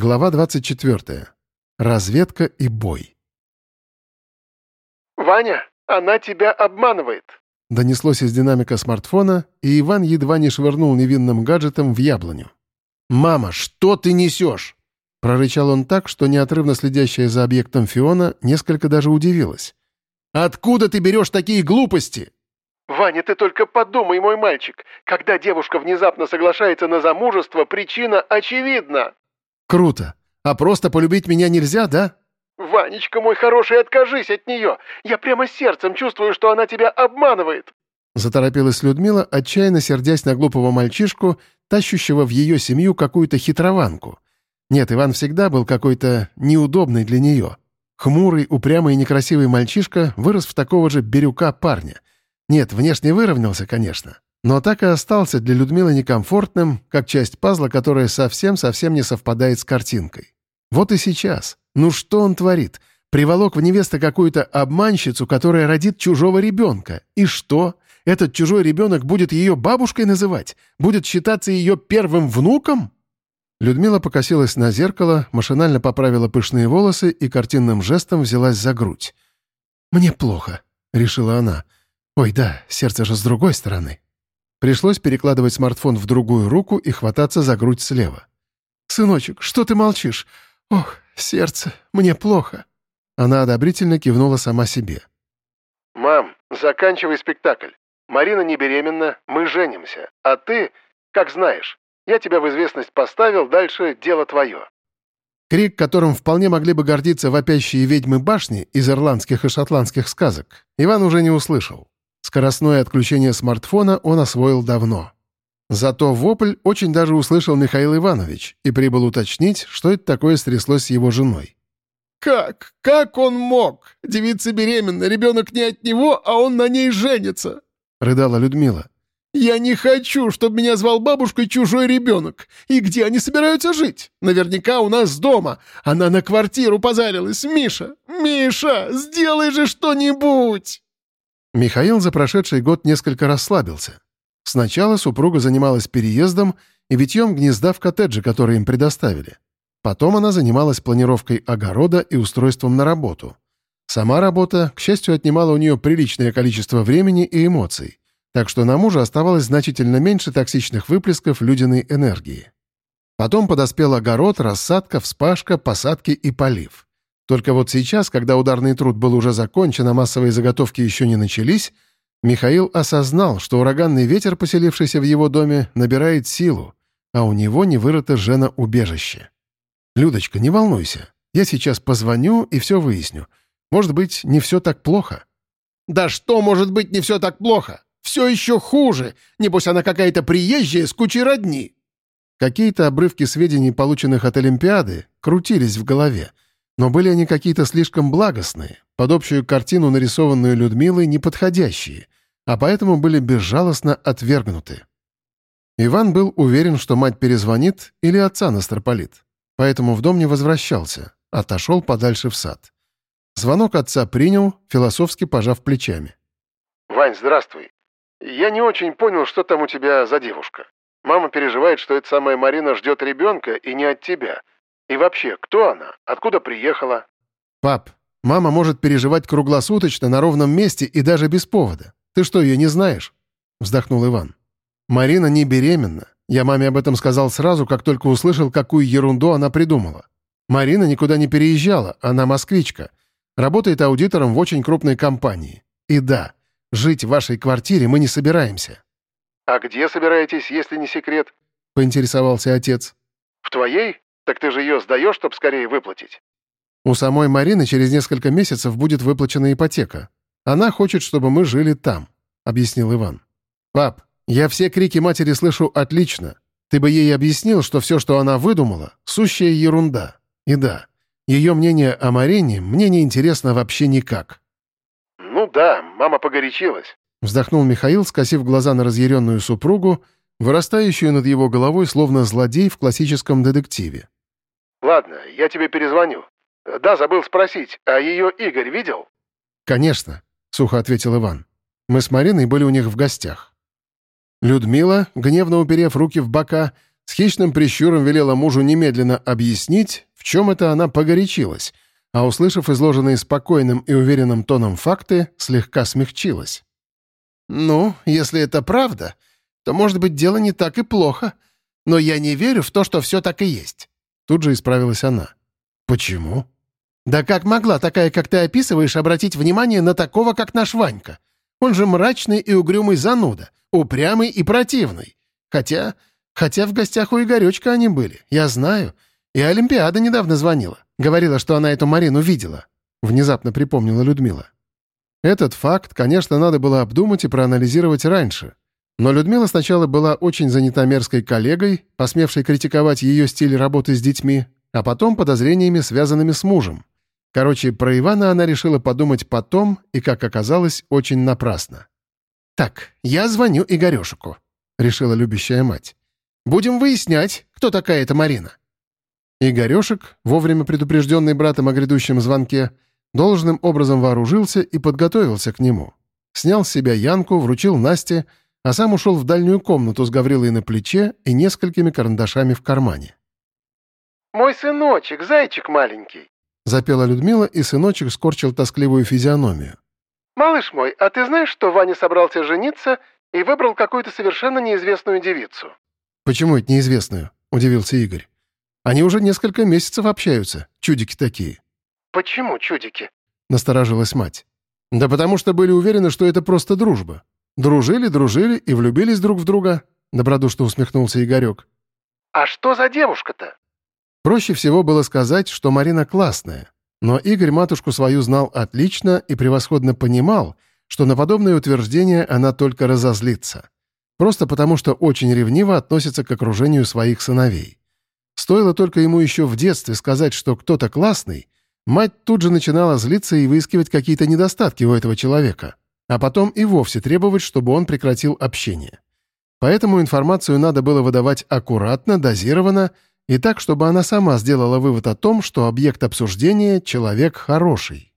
Глава 24. Разведка и бой. «Ваня, она тебя обманывает!» Донеслось из динамика смартфона, и Иван едва не швырнул невинным гаджетом в яблоню. «Мама, что ты несешь?» Прорычал он так, что неотрывно следящая за объектом Фиона несколько даже удивилась. «Откуда ты берешь такие глупости?» «Ваня, ты только подумай, мой мальчик. Когда девушка внезапно соглашается на замужество, причина очевидна». «Круто. А просто полюбить меня нельзя, да?» «Ванечка мой хороший, откажись от нее! Я прямо сердцем чувствую, что она тебя обманывает!» Заторопилась Людмила, отчаянно сердясь на глупого мальчишку, тащущего в ее семью какую-то хитрованку. Нет, Иван всегда был какой-то неудобный для нее. Хмурый, упрямый и некрасивый мальчишка вырос в такого же бирюка парня. Нет, внешне выровнялся, конечно но так и остался для Людмилы некомфортным, как часть пазла, которая совсем-совсем не совпадает с картинкой. Вот и сейчас. Ну что он творит? Приволок в невеста какую-то обманщицу, которая родит чужого ребенка. И что? Этот чужой ребенок будет ее бабушкой называть? Будет считаться ее первым внуком? Людмила покосилась на зеркало, машинально поправила пышные волосы и картинным жестом взялась за грудь. «Мне плохо», — решила она. «Ой, да, сердце же с другой стороны». Пришлось перекладывать смартфон в другую руку и хвататься за грудь слева. «Сыночек, что ты молчишь? Ох, сердце, мне плохо». Она одобрительно кивнула сама себе. «Мам, заканчивай спектакль. Марина не беременна, мы женимся. А ты, как знаешь, я тебя в известность поставил, дальше дело твое». Крик, которым вполне могли бы гордиться вопящие ведьмы башни из ирландских и шотландских сказок, Иван уже не услышал. Скоростное отключение смартфона он освоил давно. Зато вопль очень даже услышал Михаил Иванович и прибыл уточнить, что это такое стряслось с его женой. «Как? Как он мог? Девица беременна, ребенок не от него, а он на ней женится!» — рыдала Людмила. «Я не хочу, чтобы меня звал бабушкой чужой ребенок. И где они собираются жить? Наверняка у нас дома. Она на квартиру позарилась. Миша! Миша! Сделай же что-нибудь!» Михаил за прошедший год несколько расслабился. Сначала супруга занималась переездом и битьем гнезда в коттедже, который им предоставили. Потом она занималась планировкой огорода и устройством на работу. Сама работа, к счастью, отнимала у нее приличное количество времени и эмоций, так что на мужа оставалось значительно меньше токсичных выплесков людяной энергии. Потом подоспел огород, рассадка, вспашка, посадки и полив. Только вот сейчас, когда ударный труд был уже закончен, а массовые заготовки еще не начались, Михаил осознал, что ураганный ветер, поселившийся в его доме, набирает силу, а у него не вырыто жена убежище. «Людочка, не волнуйся. Я сейчас позвоню и все выясню. Может быть, не все так плохо». «Да что может быть не все так плохо? Все еще хуже. Небось, она какая-то приезжая с кучей родни». Какие-то обрывки сведений, полученных от Олимпиады, крутились в голове, но были они какие-то слишком благостные, под общую картину, нарисованную Людмилой, неподходящие, а поэтому были безжалостно отвергнуты. Иван был уверен, что мать перезвонит или отца настропалит, поэтому в дом не возвращался, отошел подальше в сад. Звонок отца принял, философски пожав плечами. «Вань, здравствуй. Я не очень понял, что там у тебя за девушка. Мама переживает, что эта самая Марина ждет ребенка и не от тебя. И вообще, кто она? Откуда приехала?» «Пап, мама может переживать круглосуточно на ровном месте и даже без повода. Ты что, ее не знаешь?» — вздохнул Иван. «Марина не беременна. Я маме об этом сказал сразу, как только услышал, какую ерунду она придумала. Марина никуда не переезжала, она москвичка. Работает аудитором в очень крупной компании. И да, жить в вашей квартире мы не собираемся». «А где собираетесь, если не секрет?» — поинтересовался отец. «В твоей? Так ты же ее сдаешь, чтобы скорее выплатить?» «У самой Марины через несколько месяцев будет выплачена ипотека. Она хочет, чтобы мы жили там», — объяснил Иван. «Пап, я все крики матери слышу отлично. Ты бы ей объяснил, что все, что она выдумала, — сущая ерунда. И да, ее мнение о Марине мне не интересно вообще никак». «Ну да, мама погорячилась», — вздохнул Михаил, скосив глаза на разъяренную супругу, вырастающую над его головой словно злодей в классическом детективе. Ладно, я тебе перезвоню. Да, забыл спросить, а ее Игорь видел? Конечно, сухо ответил Иван. Мы с Мариной были у них в гостях. Людмила, гневно уперев руки в бока, С хищным прищуром велела мужу немедленно объяснить, в чем это она погорячилась, а, услышав изложенные спокойным и уверенным тоном факты, слегка смягчилась. «Ну, если это правда, то, может быть, дело не так и плохо. Но я не верю в то, что все так и есть». Тут же исправилась она. «Почему?» «Да как могла такая, как ты описываешь, обратить внимание на такого, как наш Ванька? Он же мрачный и угрюмый зануда, упрямый и противный. Хотя Хотя в гостях у Игоречка они были, я знаю. И Олимпиада недавно звонила. Говорила, что она эту Марину видела. Внезапно припомнила Людмила. Этот факт, конечно, надо было обдумать и проанализировать раньше. Но Людмила сначала была очень занята мерзкой коллегой, посмевшей критиковать ее стиль работы с детьми, а потом подозрениями, связанными с мужем. Короче, про Ивана она решила подумать потом и, как оказалось, очень напрасно. «Так, я звоню Игорешику», — решила любящая мать. Будем выяснять, кто такая эта Марина». Игорешек, вовремя предупрежденный братом о грядущем звонке, должным образом вооружился и подготовился к нему. Снял с себя Янку, вручил Насте, а сам ушел в дальнюю комнату с Гаврилой на плече и несколькими карандашами в кармане. «Мой сыночек, зайчик маленький», — запела Людмила, и сыночек скорчил тоскливую физиономию. «Малыш мой, а ты знаешь, что Ваня собрался жениться и выбрал какую-то совершенно неизвестную девицу?» «Почему это неизвестную?» — удивился Игорь. «Они уже несколько месяцев общаются, чудики такие». «Почему чудики?» — насторожилась мать. «Да потому что были уверены, что это просто дружба. Дружили, дружили и влюбились друг в друга», — добродушно усмехнулся Игорек. «А что за девушка-то?» Проще всего было сказать, что Марина классная. Но Игорь матушку свою знал отлично и превосходно понимал, что на подобное утверждение она только разозлится. Просто потому, что очень ревниво относится к окружению своих сыновей. Стоило только ему еще в детстве сказать, что кто-то классный, мать тут же начинала злиться и выискивать какие-то недостатки у этого человека, а потом и вовсе требовать, чтобы он прекратил общение. Поэтому информацию надо было выдавать аккуратно, дозированно и так, чтобы она сама сделала вывод о том, что объект обсуждения — человек хороший.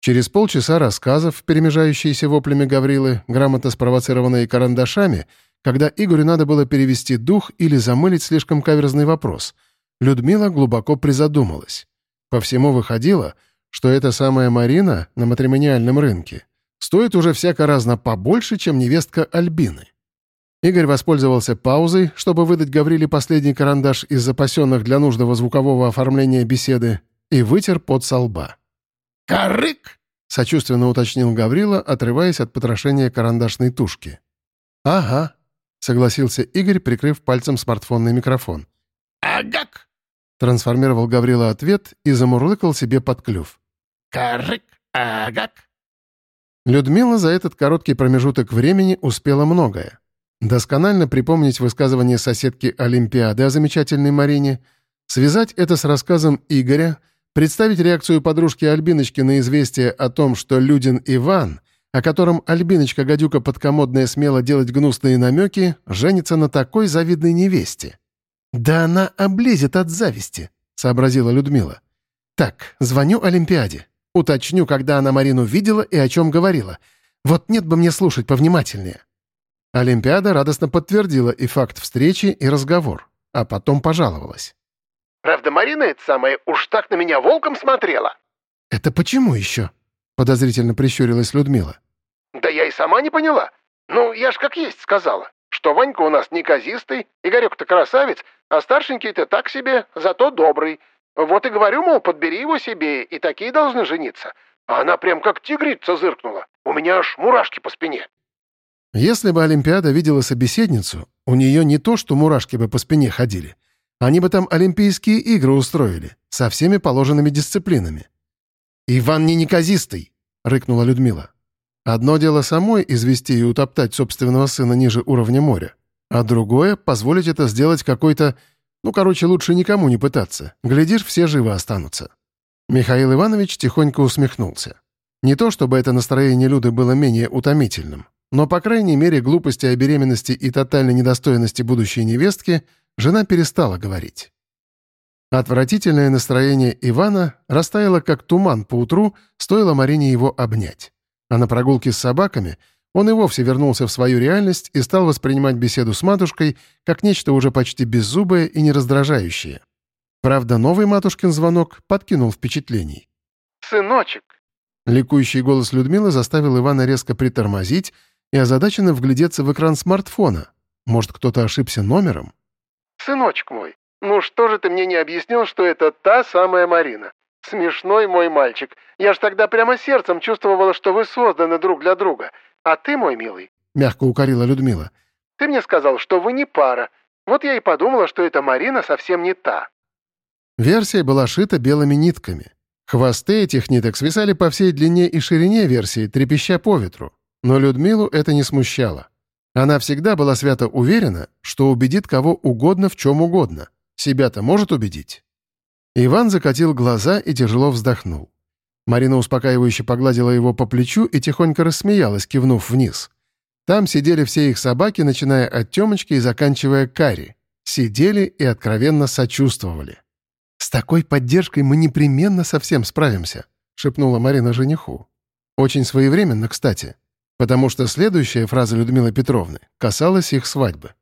Через полчаса рассказов, перемежающиеся воплями Гаврилы, грамотно спровоцированные карандашами, когда Игорю надо было перевести дух или замылить слишком каверзный вопрос, Людмила глубоко призадумалась. По всему выходило, что эта самая Марина на матримониальном рынке стоит уже всяко разно побольше, чем невестка Альбины. Игорь воспользовался паузой, чтобы выдать Гавриле последний карандаш из запасенных для нужного звукового оформления беседы, и вытер под со лба. «Карык!» — сочувственно уточнил Гаврила, отрываясь от потрошения карандашной тушки. «Ага», — согласился Игорь, прикрыв пальцем смартфонный микрофон. «Агак!» — трансформировал Гаврила ответ и замурлыкал себе под клюв. «Карык! Агак!» Людмила за этот короткий промежуток времени успела многое. Досконально припомнить высказывание соседки Олимпиады о замечательной Марине, связать это с рассказом Игоря — Представить реакцию подружки Альбиночки на известие о том, что Людин Иван, о котором Альбиночка-гадюка подкомодная смело делать гнусные намеки, женится на такой завидной невесте. «Да она облезет от зависти», — сообразила Людмила. «Так, звоню Олимпиаде. Уточню, когда она Марину видела и о чем говорила. Вот нет бы мне слушать повнимательнее». Олимпиада радостно подтвердила и факт встречи, и разговор, а потом пожаловалась. Правда, Марина это самая уж так на меня волком смотрела». «Это почему еще?» — подозрительно прищурилась Людмила. «Да я и сама не поняла. Ну, я ж как есть сказала, что Ванька у нас неказистый, Игорек-то красавец, а старшенький-то так себе, зато добрый. Вот и говорю, мол, подбери его себе, и такие должны жениться. А она прям как тигрица зыркнула. У меня аж мурашки по спине». Если бы Олимпиада видела собеседницу, у нее не то, что мурашки бы по спине ходили — они бы там Олимпийские игры устроили, со всеми положенными дисциплинами. «Иван не неказистый!» — рыкнула Людмила. Одно дело самой извести и утоптать собственного сына ниже уровня моря, а другое — позволить это сделать какой-то... Ну, короче, лучше никому не пытаться. Глядишь, все живы останутся. Михаил Иванович тихонько усмехнулся. Не то чтобы это настроение Люды было менее утомительным, но, по крайней мере, глупости о беременности и тотальной недостойности будущей невестки жена перестала говорить. Отвратительное настроение Ивана растаяло как туман по утру, стоило Марине его обнять. А на прогулке с собаками Он и вовсе вернулся в свою реальность и стал воспринимать беседу с матушкой как нечто уже почти беззубое и нераздражающее. Правда, новый матушкин звонок подкинул впечатлений. «Сыночек!» Ликующий голос Людмилы заставил Ивана резко притормозить и озадаченно вглядеться в экран смартфона. Может, кто-то ошибся номером? «Сыночек мой, ну что же ты мне не объяснил, что это та самая Марина? Смешной мой мальчик. Я ж тогда прямо сердцем чувствовала, что вы созданы друг для друга. А ты, мой милый...» — мягко укорила Людмила. «Ты мне сказал, что вы не пара. Вот я и подумала, что эта Марина совсем не та». Версия была шита белыми нитками. Хвосты этих ниток свисали по всей длине и ширине версии, трепеща по ветру. Но Людмилу это не смущало. Она всегда была свято уверена, что убедит кого угодно в чем угодно. Себя-то может убедить. Иван закатил глаза и тяжело вздохнул. Марина успокаивающе погладила его по плечу и тихонько рассмеялась, кивнув вниз. Там сидели все их собаки, начиная от Темочки и заканчивая Кари. Сидели и откровенно сочувствовали. «С такой поддержкой мы непременно совсем справимся», — шепнула Марина жениху. Очень своевременно, кстати, потому что следующая фраза Людмилы Петровны касалась их свадьбы.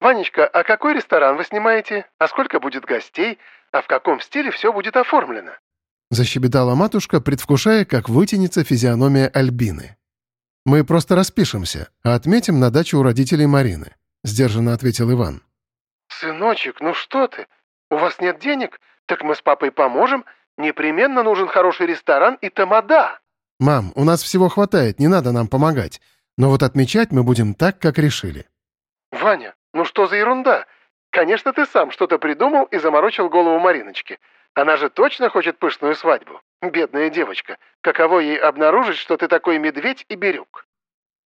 «Ванечка, а какой ресторан вы снимаете? А сколько будет гостей? А в каком стиле все будет оформлено?» Защебетала матушка, предвкушая, как вытянется физиономия Альбины. «Мы просто распишемся, а отметим на даче у родителей Марины», — сдержанно ответил Иван. «Сыночек, ну что ты? У вас нет денег? Так мы с папой поможем. Непременно нужен хороший ресторан и тамада». «Мам, у нас всего хватает, не надо нам помогать. Но вот отмечать мы будем так, как решили». «Ваня, ну что за ерунда? Конечно, ты сам что-то придумал и заморочил голову Мариночки. Она же точно хочет пышную свадьбу. Бедная девочка. Каково ей обнаружить, что ты такой медведь и берюк?»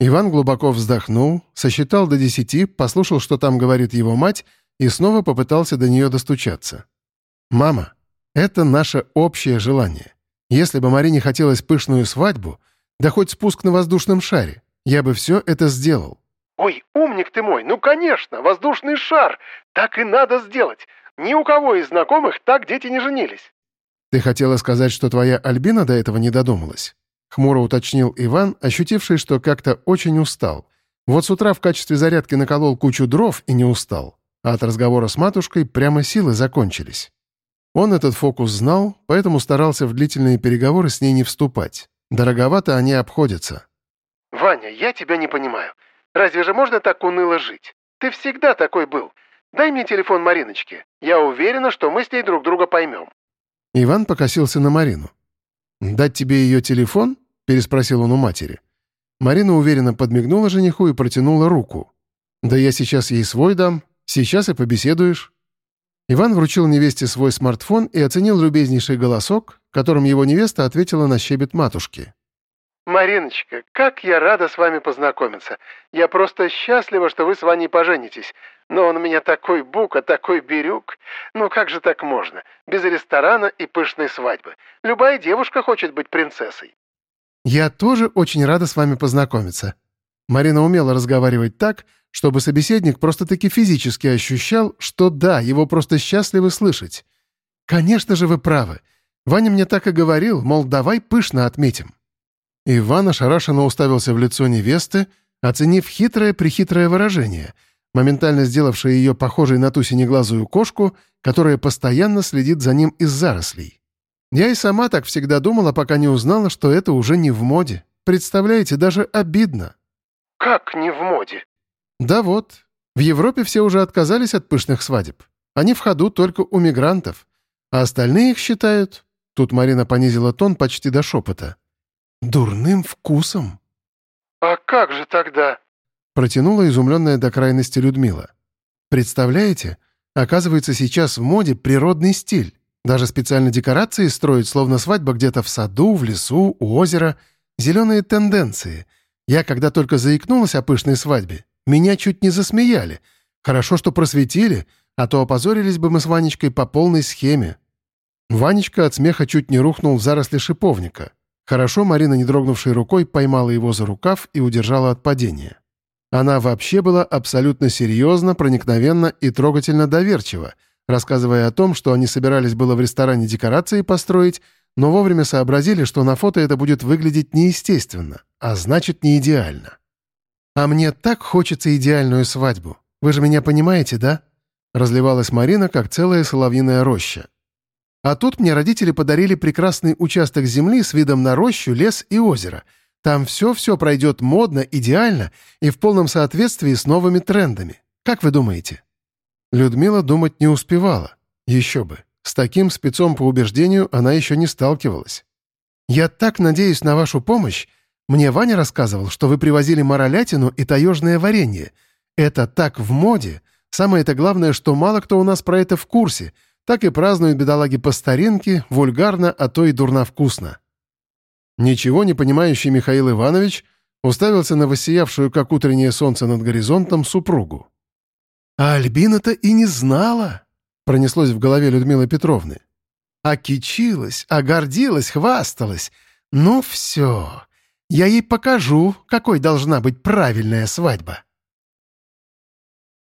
Иван глубоко вздохнул, сосчитал до десяти, послушал, что там говорит его мать, и снова попытался до нее достучаться. «Мама, это наше общее желание. Если бы Марине хотелось пышную свадьбу, да хоть спуск на воздушном шаре, я бы все это сделал». «Ой, умник ты мой, ну конечно, воздушный шар! Так и надо сделать. Ни у кого из знакомых так дети не женились». «Ты хотела сказать, что твоя Альбина до этого не додумалась?» Хмуро уточнил Иван, ощутивший, что как-то очень устал. Вот с утра в качестве зарядки наколол кучу дров и не устал. А от разговора с матушкой прямо силы закончились. Он этот фокус знал, поэтому старался в длительные переговоры с ней не вступать. Дороговато они обходятся. «Ваня, я тебя не понимаю. Разве же можно так уныло жить? Ты всегда такой был. Дай мне телефон Мариночки. Я уверена, что мы с ней друг друга поймем». Иван покосился на Марину. «Дать тебе ее телефон?» — переспросил он у матери. Марина уверенно подмигнула жениху и протянула руку. «Да я сейчас ей свой дам. Сейчас и побеседуешь». Иван вручил невесте свой смартфон и оценил любезнейший голосок, которым его невеста ответила на щебет матушки. «Мариночка, как я рада с вами познакомиться. Я просто счастлива, что вы с Ваней поженитесь. Но он у меня такой бука, такой бирюк. Ну как же так можно? Без ресторана и пышной свадьбы. Любая девушка хочет быть принцессой». «Я тоже очень рада с вами познакомиться». Марина умела разговаривать так, чтобы собеседник просто-таки физически ощущал, что да, его просто счастливы слышать. «Конечно же вы правы. Ваня мне так и говорил, мол, давай пышно отметим». Иван ошарашенно уставился в лицо невесты, оценив хитрое-прихитрое выражение, моментально сделавшее ее похожей на ту синеглазую кошку, которая постоянно следит за ним из зарослей. Я и сама так всегда думала, пока не узнала, что это уже не в моде. Представляете, даже обидно. «Как не в моде?» «Да вот. В Европе все уже отказались от пышных свадеб. Они в ходу только у мигрантов. А остальные их считают...» Тут Марина понизила тон почти до шепота. «Дурным вкусом». «А как же тогда?» Протянула изумленная до крайности Людмила. «Представляете? Оказывается, сейчас в моде природный стиль. Даже специально декорации строят, словно свадьба где-то в саду, в лесу, у озера. Зеленые тенденции. Я, когда только заикнулась о пышной свадьбе, меня чуть не засмеяли. Хорошо, что просветили, а то опозорились бы мы с Ванечкой по полной схеме. Ванечка от смеха чуть не рухнул в заросли шиповника. Хорошо Марина, не дрогнувшей рукой, поймала его за рукав и удержала от падения. Она вообще была абсолютно серьезно, проникновенно и трогательно доверчива, рассказывая о том, что они собирались было в ресторане декорации построить, но вовремя сообразили, что на фото это будет выглядеть неестественно, а значит, не идеально. А мне так хочется идеальную свадьбу. Вы же меня понимаете, да?» Разливалась Марина, как целая соловьиная роща. А тут мне родители подарили прекрасный участок земли с видом на рощу, лес и озеро. Там все-все пройдет модно, идеально и в полном соответствии с новыми трендами. Как вы думаете?» Людмила думать не успевала. Еще бы. С таким спецом по убеждению она еще не сталкивалась. «Я так надеюсь на вашу помощь. Мне Ваня рассказывал, что вы привозили моролятину и таежное варенье. Это так в моде. Самое-то главное, что мало кто у нас про это в курсе. Так и празднуют бедолаги по старинке, вульгарно, а то и дурно вкусно». Ничего не понимающий Михаил Иванович уставился на воссиявшую, как утреннее солнце над горизонтом, супругу. «А Альбина-то и не знала!» — пронеслось в голове Людмилы Петровны. «А кичилась, а гордилась, хвасталась. Ну все, я ей покажу, какой должна быть правильная свадьба».